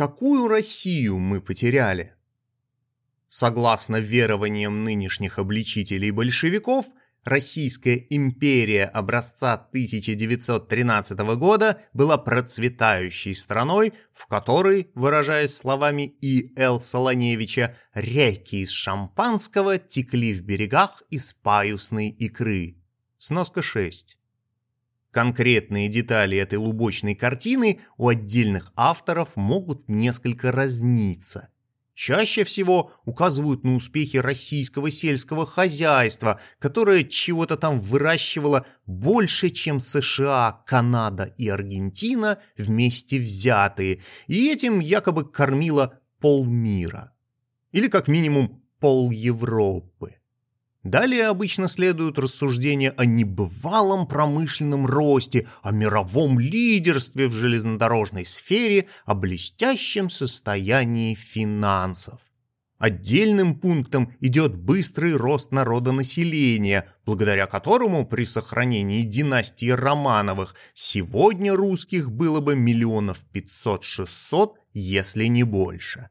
какую Россию мы потеряли? Согласно верованиям нынешних обличителей большевиков, Российская империя образца 1913 года была процветающей страной, в которой, выражаясь словами И. Л. Солоневича, реки из шампанского текли в берегах из паюсной икры. Сноска 6. Конкретные детали этой лубочной картины у отдельных авторов могут несколько разниться. Чаще всего указывают на успехи российского сельского хозяйства, которое чего-то там выращивало больше, чем США, Канада и Аргентина вместе взятые, и этим якобы кормило полмира. Или как минимум пол Европы. Далее обычно следуют рассуждения о небывалом промышленном росте, о мировом лидерстве в железнодорожной сфере, о блестящем состоянии финансов. Отдельным пунктом идет быстрый рост народонаселения, благодаря которому при сохранении династии Романовых сегодня русских было бы миллионов пятьсот-шестьсот, если не больше.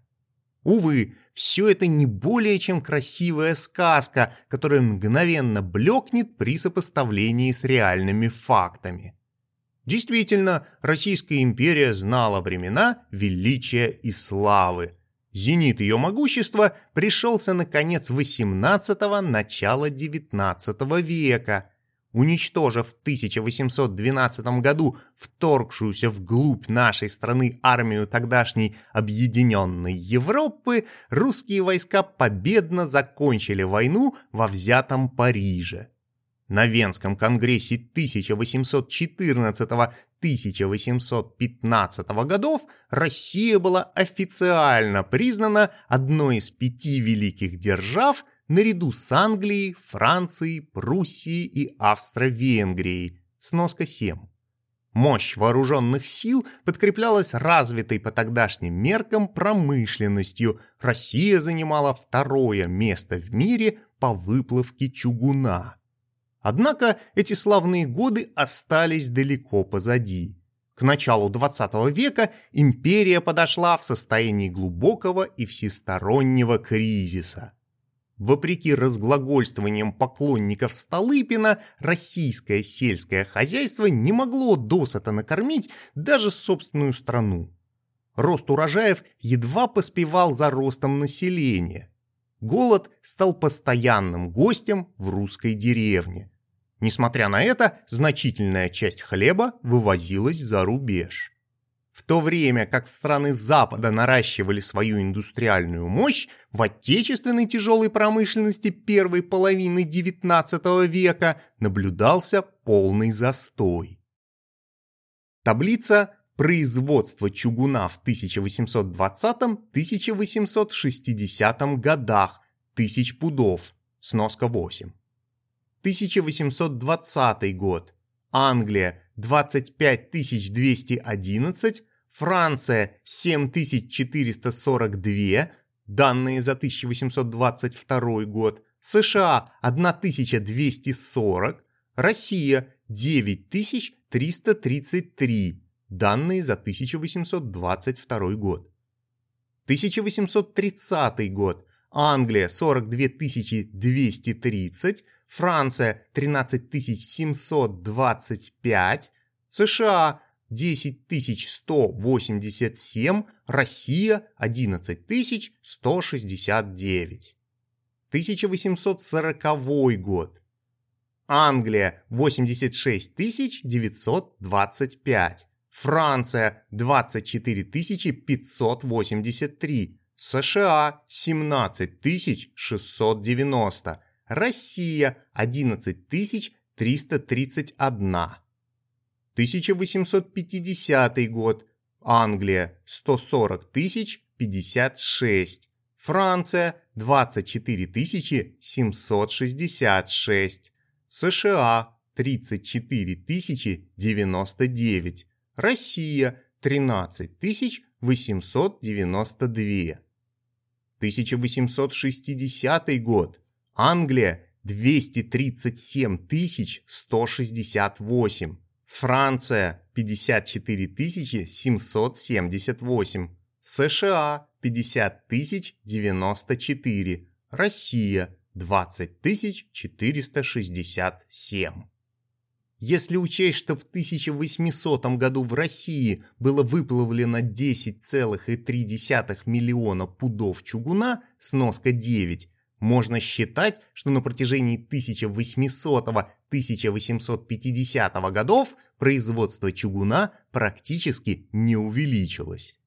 Увы, все это не более чем красивая сказка, которая мгновенно блекнет при сопоставлении с реальными фактами. Действительно, Российская империя знала времена величия и славы. Зенит ее могущества пришелся на конец XVIII – начала XIX века – уничтожив в 1812 году вторгшуюся вглубь нашей страны армию тогдашней объединенной Европы, русские войска победно закончили войну во взятом Париже. На Венском конгрессе 1814-1815 годов Россия была официально признана одной из пяти великих держав – наряду с Англией, Францией, Пруссией и Австро-Венгрией. Сноска 7. Мощь вооруженных сил подкреплялась развитой по тогдашним меркам промышленностью. Россия занимала второе место в мире по выплавке чугуна. Однако эти славные годы остались далеко позади. К началу XX века империя подошла в состоянии глубокого и всестороннего кризиса – Вопреки разглагольствованиям поклонников Столыпина, российское сельское хозяйство не могло досыта накормить даже собственную страну. Рост урожаев едва поспевал за ростом населения. Голод стал постоянным гостем в русской деревне. Несмотря на это, значительная часть хлеба вывозилась за рубеж. В то время как страны Запада наращивали свою индустриальную мощь, в отечественной тяжелой промышленности первой половины XIX века наблюдался полный застой. Таблица производства чугуна в 1820-1860 годах, тысяч пудов, сноска 8. 1820 год. Англия 25 211, Франция 7442, данные за 1822 год, США 1240, Россия 9333, данные за 1822 год. 1830 год. Англия 42 230, Франция 13 725, США 10187, Россия 11169. 1840 год. Англия 86 925. Франция 24 583. США 17 690. Россия 11 331. 1850 год. Англия 140 тысяч 56. Франция 24 тысячи 766. США 34 тысячи 99. Россия 13 тысяч 892. 1860 год. Англия 237 тысяч 168. Франция 54 778, США 50 тысяч 94, Россия 20 тысяч 467. Если учесть, что в 1800 году в России было выплавлено 10,3 миллиона пудов чугуна, сноска 9, можно считать, что на протяжении 1800-1850 годов производство чугуна практически не увеличилось.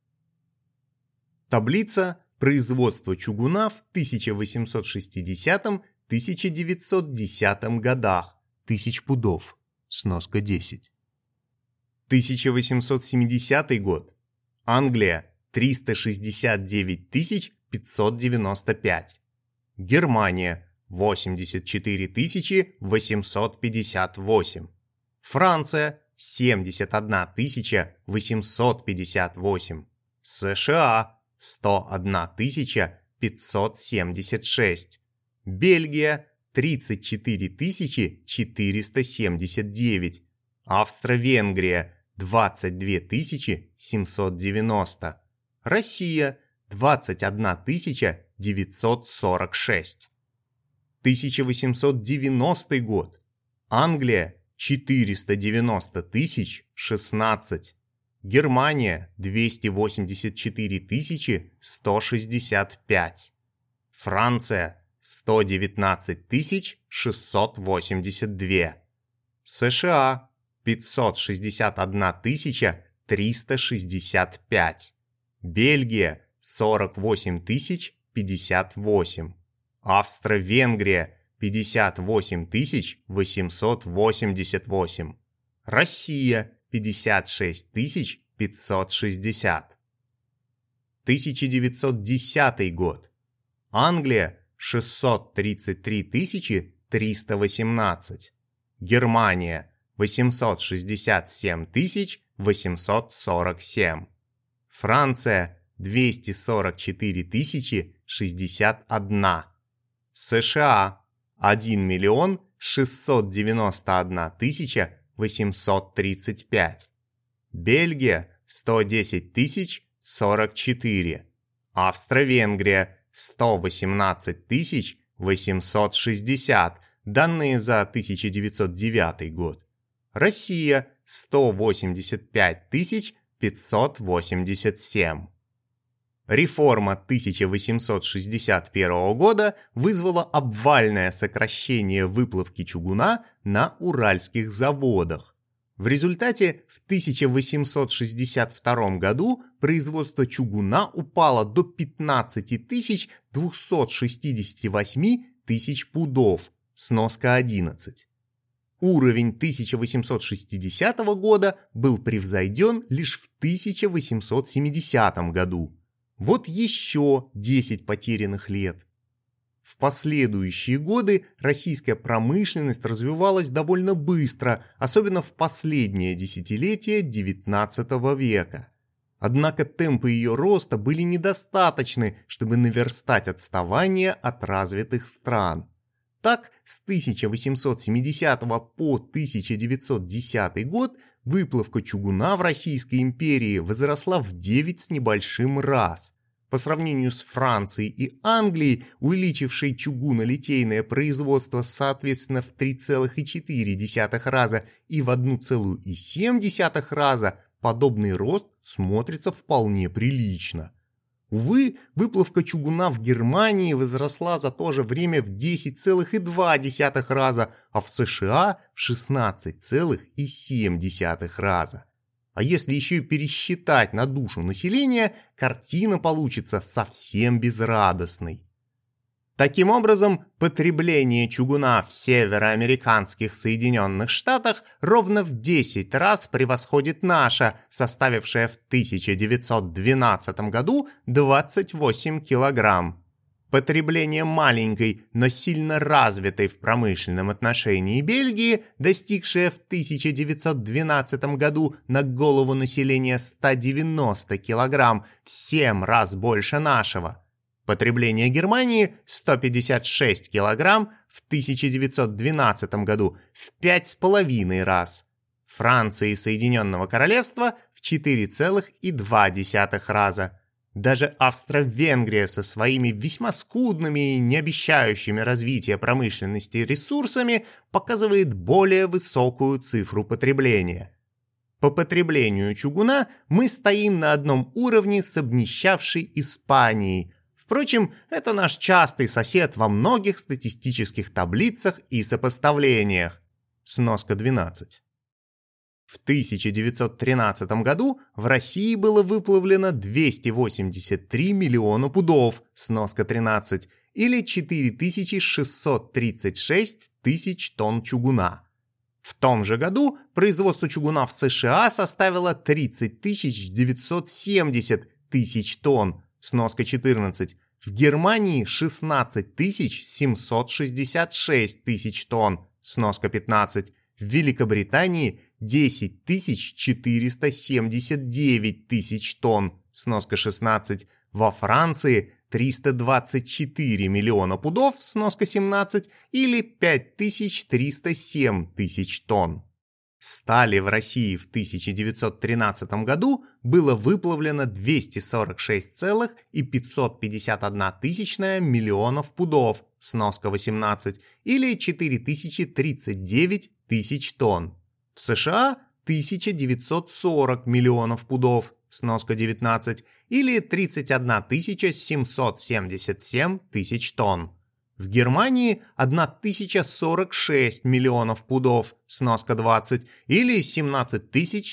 Таблица производства чугуна в 1860-1910 годах, тысяч пудов, сноска 10. 1870 год. Англия 369 595. Германия 84 858. Франция 71 858. США 101 576. Бельгия 34 479. Австро-Венгрия 22 790. Россия 21 946. 1890 год. Англия 490 тысяч 16. Германия 284 тысячи 165. Франция 119 тысяч 682. США 561 тысяча 365. Бельгия 48 тысяч 58. Австро-Венгрия 58 тысяч 888. Россия 56 тысяч 560. 1910 год. Англия 633 тысячи 318. Германия 867 тысяч 847. Франция 244 тысячи 61. США 1 миллион 691 тысяча 835. Бельгия 110 тысяч 44. Австро-Венгрия 118 тысяч 860, данные за 1909 год. Россия 185 тысяч 587. Реформа 1861 года вызвала обвальное сокращение выплавки чугуна на уральских заводах. В результате в 1862 году производство чугуна упало до 15 268 тысяч пудов, сноска 11. Уровень 1860 года был превзойден лишь в 1870 году. Вот еще 10 потерянных лет. В последующие годы российская промышленность развивалась довольно быстро, особенно в последнее десятилетие XIX века. Однако темпы ее роста были недостаточны, чтобы наверстать отставание от развитых стран. Так, с 1870 по 1910 год выплавка чугуна в Российской империи возросла в 9 с небольшим раз. По сравнению с Францией и Англией, увеличившей чугунолитейное производство соответственно в 3,4 раза и в 1,7 раза, подобный рост смотрится вполне прилично. Увы, выплавка чугуна в Германии возросла за то же время в 10,2 раза, а в США в 16,7 раза. А если еще и пересчитать на душу населения, картина получится совсем безрадостной. Таким образом, потребление чугуна в североамериканских Соединенных Штатах ровно в 10 раз превосходит наше, составившее в 1912 году 28 килограмм. Потребление маленькой, но сильно развитой в промышленном отношении Бельгии, достигшее в 1912 году на голову населения 190 килограмм, в 7 раз больше нашего – Потребление Германии 156 кг в 1912 году в 5,5 раз. Франции и Соединенного Королевства в 4,2 раза. Даже Австро-Венгрия со своими весьма скудными и не обещающими развития промышленности ресурсами показывает более высокую цифру потребления. По потреблению чугуна мы стоим на одном уровне с обнищавшей Испанией. Впрочем, это наш частый сосед во многих статистических таблицах и сопоставлениях. Сноска 12. В 1913 году в России было выплавлено 283 миллиона пудов, сноска 13, или 4636 тысяч тонн чугуна. В том же году производство чугуна в США составило 30 970 тысяч тонн, сноска 14, в Германии 16 766 тысяч тонн, сноска 15, в Великобритании 10 479 тысяч тонн, сноска 16, во Франции 324 миллиона пудов, сноска 17, или 5307 тысяч тонн. Стали в России в 1913 году было выплавлено 246,551 тысячная миллионов пудов, сноска 18, или 4039 тысяч тонн. В США 1940 миллионов пудов, сноска 19, или 31 777 тысяч тонн. В Германии 1046 миллионов пудов, сноска 20, или 17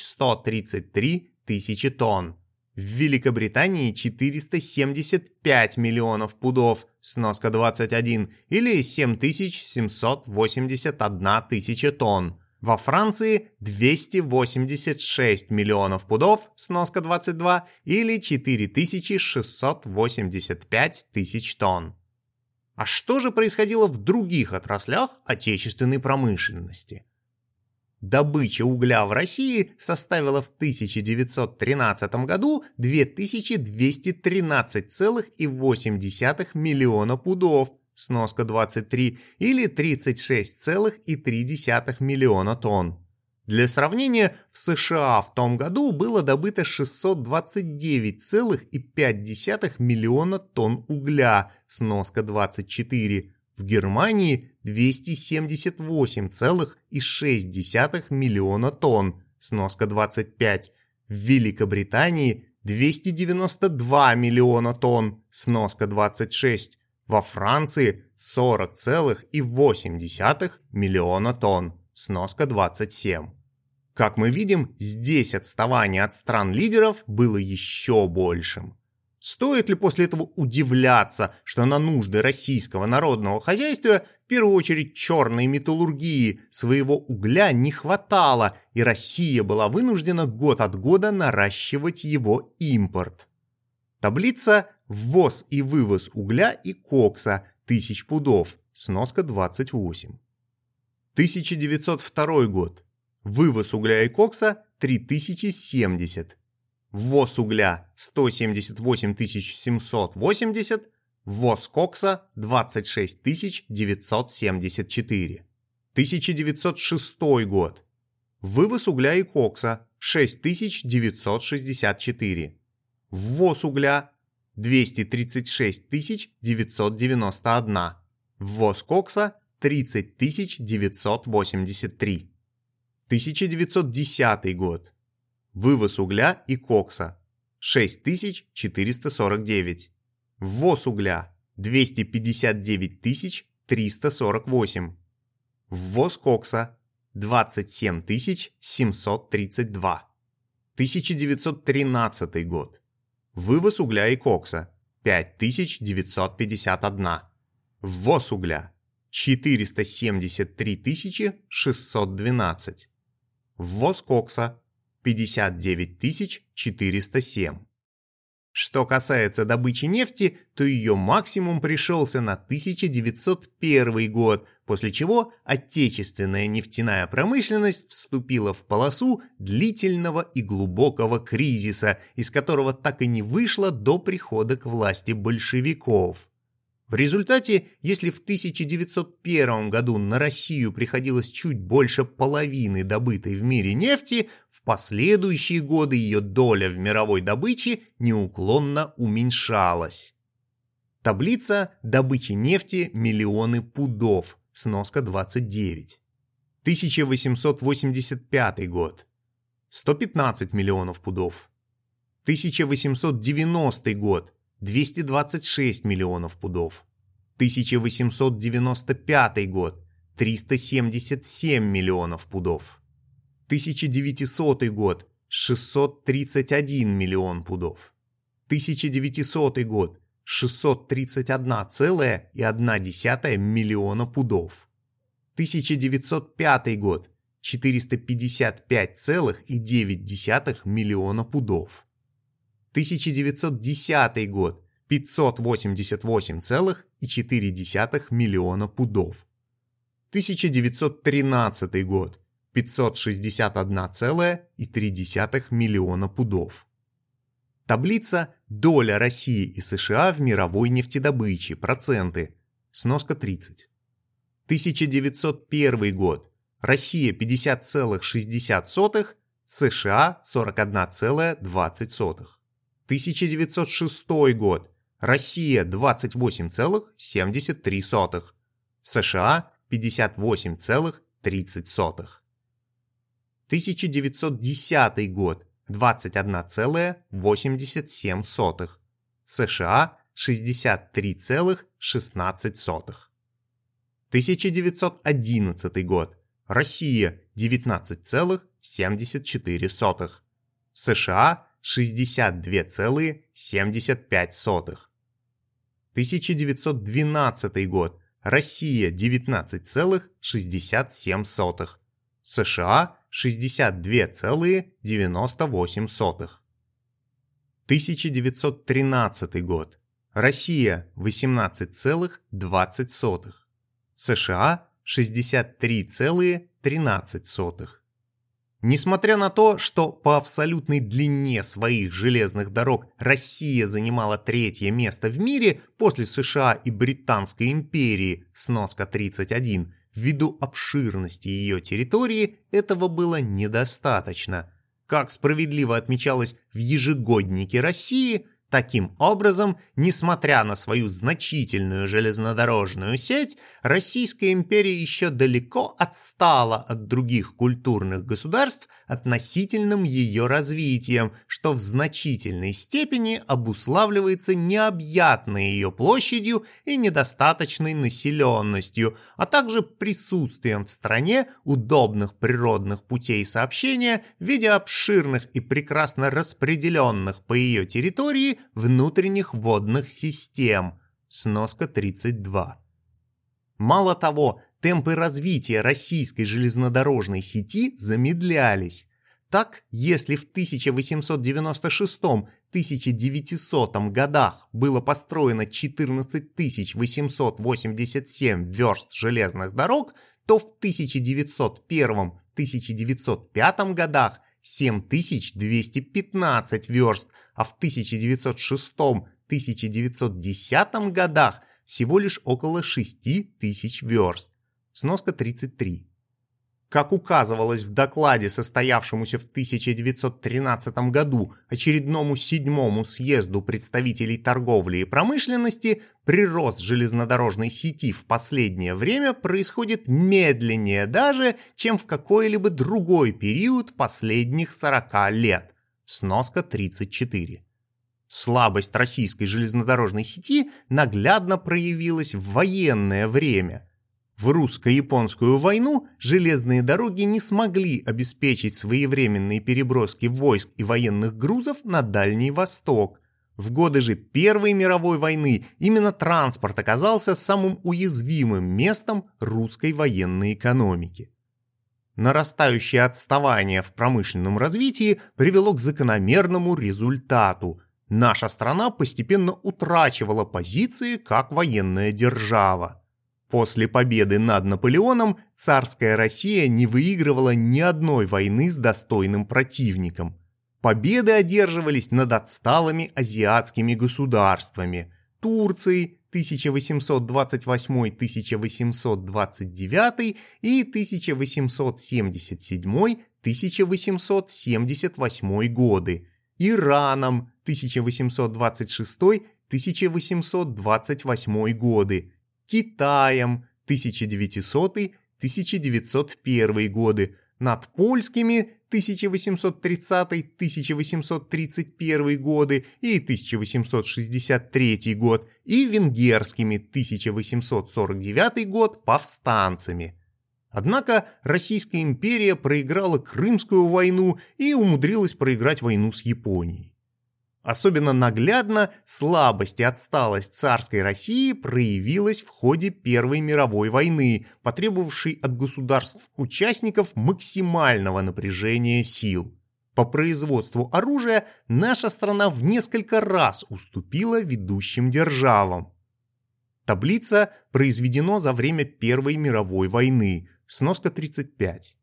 133 тысячи тонн. В Великобритании 475 миллионов пудов, сноска 21, или 7781 тысяча тонн. Во Франции 286 миллионов пудов, сноска 22, или 4685 тысяч тонн. А что же происходило в других отраслях отечественной промышленности? Добыча угля в России составила в 1913 году 2213,8 миллиона пудов, сноска 23, или 36,3 миллиона тонн. Для сравнения, в США в том году было добыто 629,5 миллиона тонн угля, сноска 24, в Германии 278,6 миллиона тонн, сноска 25, в Великобритании 292 миллиона тонн, сноска 26, во Франции 40,8 миллиона тонн, сноска 27. Как мы видим, здесь отставание от стран-лидеров было еще большим. Стоит ли после этого удивляться, что на нужды российского народного хозяйства, в первую очередь черной металлургии, своего угля не хватало, и Россия была вынуждена год от года наращивать его импорт? Таблица «Ввоз и вывоз угля и кокса тысяч пудов», сноска 28. 1902 год. Вывоз угля и кокса 3070. Ввоз угля 178 780. Ввоз кокса 26 974. 1906 год. Вывоз угля и кокса 6964. Ввоз угля 236 991. Ввоз кокса 30 983. 1910 год. Вывоз угля и кокса 6449. Ввоз угля 259 348. Ввоз кокса 27 732. 1913 год. Вывоз угля и кокса 5951. Ввоз угля 473 612. Ввоз кокса 59 407. Что касается добычи нефти, то ее максимум пришелся на 1901 год, после чего отечественная нефтяная промышленность вступила в полосу длительного и глубокого кризиса, из которого так и не вышла до прихода к власти большевиков. В результате, если в 1901 году на Россию приходилось чуть больше половины добытой в мире нефти, в последующие годы ее доля в мировой добыче неуклонно уменьшалась. Таблица добычи нефти миллионы пудов, сноска 29. 1885 год. 115 миллионов пудов. 1890 год. 226 миллионов пудов. 1895 год – 377 миллионов пудов. 1900 год – 631 миллион пудов. 1900 год – 631,1 миллиона пудов. 1905 год – 455,9 миллиона пудов. 1910 год – 588,4 миллиона пудов. 1913 год – 561,3 миллиона пудов. Таблица «Доля России и США в мировой нефтедобыче. Проценты». Сноска 30. 1901 год. Россия 50,60, США 41,20. 1906 год. Россия 28,73. США 58,30. 1910 год. 21,87. США 63,16. 1911 год. Россия 19,74. США 62,75. 1912 год. Россия 19,67. США 62,98. 1913 год. Россия 18,20. США 63,13. Несмотря на то, что по абсолютной длине своих железных дорог Россия занимала третье место в мире после США и Британской империи, сноска 31, ввиду обширности ее территории этого было недостаточно. Как справедливо отмечалось в ежегоднике России – Таким образом, несмотря на свою значительную железнодорожную сеть, Российская империя еще далеко отстала от других культурных государств относительным ее развитием, что в значительной степени обуславливается необъятной ее площадью и недостаточной населенностью, а также присутствием в стране удобных природных путей сообщения в виде обширных и прекрасно распределенных по ее территории внутренних водных систем. Сноска 32. Мало того, темпы развития российской железнодорожной сети замедлялись. Так, если в 1896-1900 годах было построено 14 887 верст железных дорог, то в 1901-1905 годах 7215 верст, а в 1906-1910 годах всего лишь около 6000 верст. Сноска 33. Как указывалось в докладе, состоявшемуся в 1913 году очередному седьмому съезду представителей торговли и промышленности, прирост железнодорожной сети в последнее время происходит медленнее даже, чем в какой-либо другой период последних 40 лет. Сноска 34. Слабость российской железнодорожной сети наглядно проявилась в военное время – в русско-японскую войну железные дороги не смогли обеспечить своевременные переброски войск и военных грузов на Дальний Восток. В годы же Первой мировой войны именно транспорт оказался самым уязвимым местом русской военной экономики. Нарастающее отставание в промышленном развитии привело к закономерному результату. Наша страна постепенно утрачивала позиции как военная держава. После победы над Наполеоном царская Россия не выигрывала ни одной войны с достойным противником. Победы одерживались над отсталыми азиатскими государствами – Турцией, 1828-1829 и 1877-1878 годы, Ираном 1826-1828 годы, Китаем 1900-1901 годы, над польскими 1830-1831 годы и 1863 год и венгерскими 1849 год повстанцами. Однако Российская империя проиграла Крымскую войну и умудрилась проиграть войну с Японией. Особенно наглядно слабость и отсталость царской России проявилась в ходе Первой мировой войны, потребовавшей от государств-участников максимального напряжения сил. По производству оружия наша страна в несколько раз уступила ведущим державам. Таблица произведено за время Первой мировой войны, сноска 35.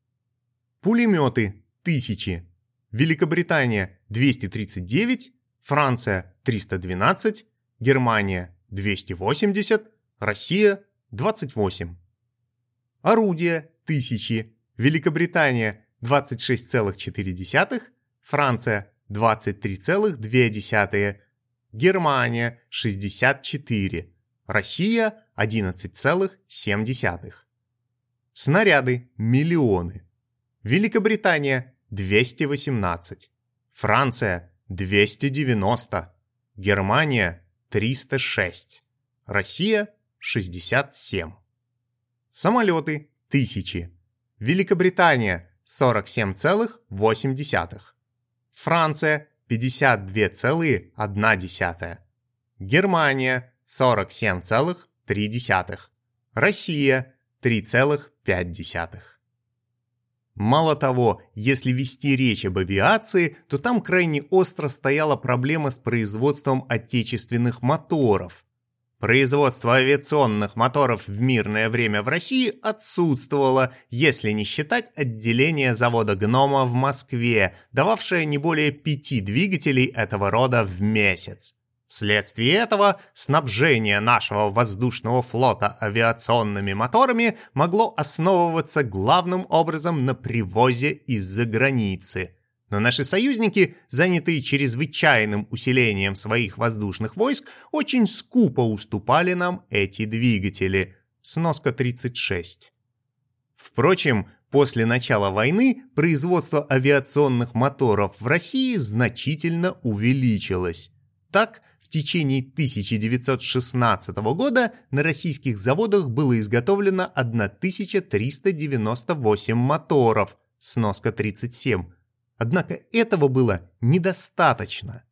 Пулеметы – тысячи. Великобритания – 239, Франция 312, Германия 280, Россия 28. Орудия – тысячи, Великобритания 26,4, Франция 23,2, Германия 64, Россия 11,7. Снаряды – миллионы. Великобритания – 218, Франция 290, Германия 306, Россия 67. Самолеты – тысячи. Великобритания – 47,8. Франция – 52,1. Германия – 47,3. Россия – 3,5. Мало того, если вести речь об авиации, то там крайне остро стояла проблема с производством отечественных моторов. Производство авиационных моторов в мирное время в России отсутствовало, если не считать отделение завода «Гнома» в Москве, дававшее не более пяти двигателей этого рода в месяц. Вследствие этого снабжение нашего воздушного флота авиационными моторами могло основываться главным образом на привозе из-за границы. Но наши союзники, занятые чрезвычайным усилением своих воздушных войск, очень скупо уступали нам эти двигатели. Сноска 36. Впрочем, после начала войны производство авиационных моторов в России значительно увеличилось. Так, в течение 1916 года на российских заводах было изготовлено 1398 моторов, сноска 37. Однако этого было недостаточно.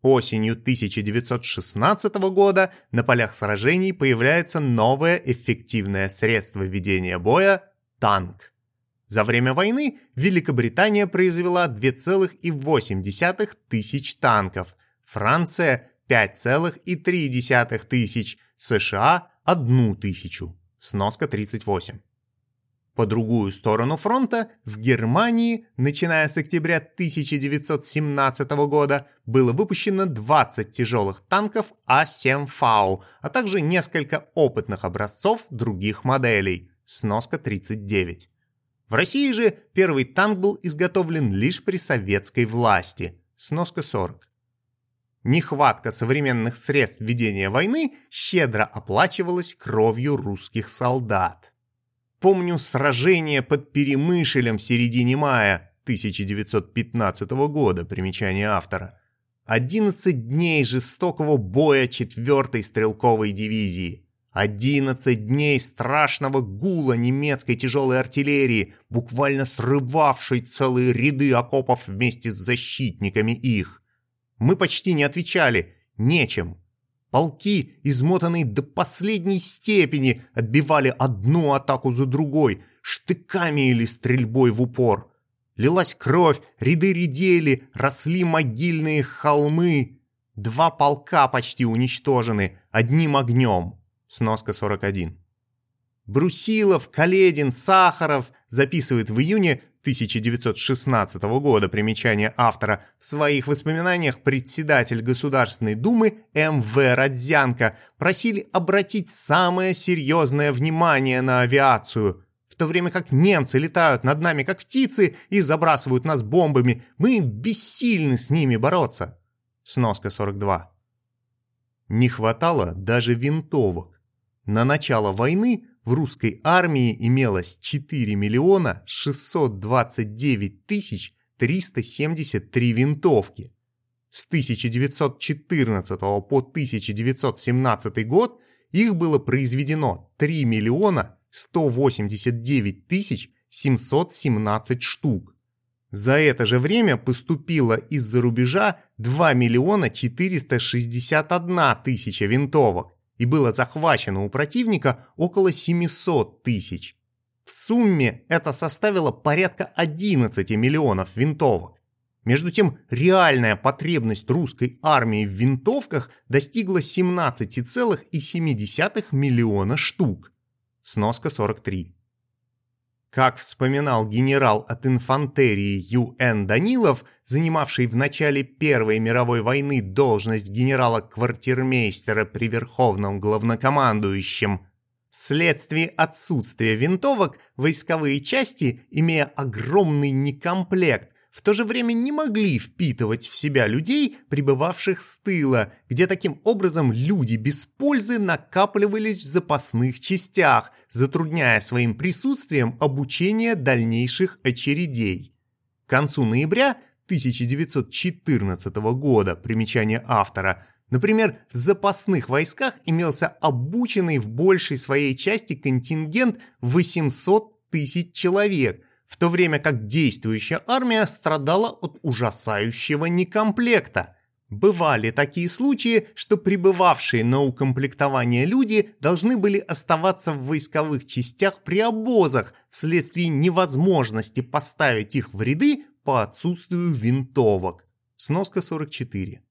Осенью 1916 года на полях сражений появляется новое эффективное средство ведения боя – танк. За время войны Великобритания произвела 2,8 тысяч танков, Франция 5,3 тысяч, США – 1 тысячу. Сноска 38. По другую сторону фронта, в Германии, начиная с октября 1917 года, было выпущено 20 тяжелых танков А-7Фау, а также несколько опытных образцов других моделей. Сноска 39. В России же первый танк был изготовлен лишь при советской власти. Сноска 40. Нехватка современных средств ведения войны щедро оплачивалась кровью русских солдат. Помню сражение под Перемышлем в середине мая 1915 года, примечание автора. 11 дней жестокого боя 4-й стрелковой дивизии. 11 дней страшного гула немецкой тяжелой артиллерии, буквально срывавшей целые ряды окопов вместе с защитниками их. Мы почти не отвечали, нечем. Полки, измотанные до последней степени, отбивали одну атаку за другой, штыками или стрельбой в упор. Лилась кровь, ряды редели, росли могильные холмы. Два полка почти уничтожены, одним огнем. Сноска 41. Брусилов, Каледин, Сахаров записывает в июне 1916 года, примечание автора, в своих воспоминаниях председатель Государственной Думы М.В. Родзянко просили обратить самое серьезное внимание на авиацию. В то время как немцы летают над нами как птицы и забрасывают нас бомбами, мы бессильны с ними бороться. Сноска 42. Не хватало даже винтовок. На начало войны в русской армии имелось 4 миллиона 629 тысяч 373 винтовки. С 1914 по 1917 год их было произведено 3 миллиона 189 тысяч 717 штук. За это же время поступило из-за рубежа 2 миллиона 461 тысяча винтовок и было захвачено у противника около 700 тысяч. В сумме это составило порядка 11 миллионов винтовок. Между тем, реальная потребность русской армии в винтовках достигла 17,7 миллиона штук. Сноска 43. Как вспоминал генерал от инфантерии Ю.Н. Данилов, занимавший в начале Первой мировой войны должность генерала-квартирмейстера при Верховном главнокомандующем, вследствие отсутствия винтовок войсковые части, имея огромный некомплект, в то же время не могли впитывать в себя людей, прибывавших с тыла, где таким образом люди без пользы накапливались в запасных частях, затрудняя своим присутствием обучение дальнейших очередей. К концу ноября 1914 года, примечание автора, например, в запасных войсках имелся обученный в большей своей части контингент 800 тысяч человек, в то время как действующая армия страдала от ужасающего некомплекта. Бывали такие случаи, что прибывавшие на укомплектование люди должны были оставаться в войсковых частях при обозах вследствие невозможности поставить их в ряды по отсутствию винтовок. Сноска 44.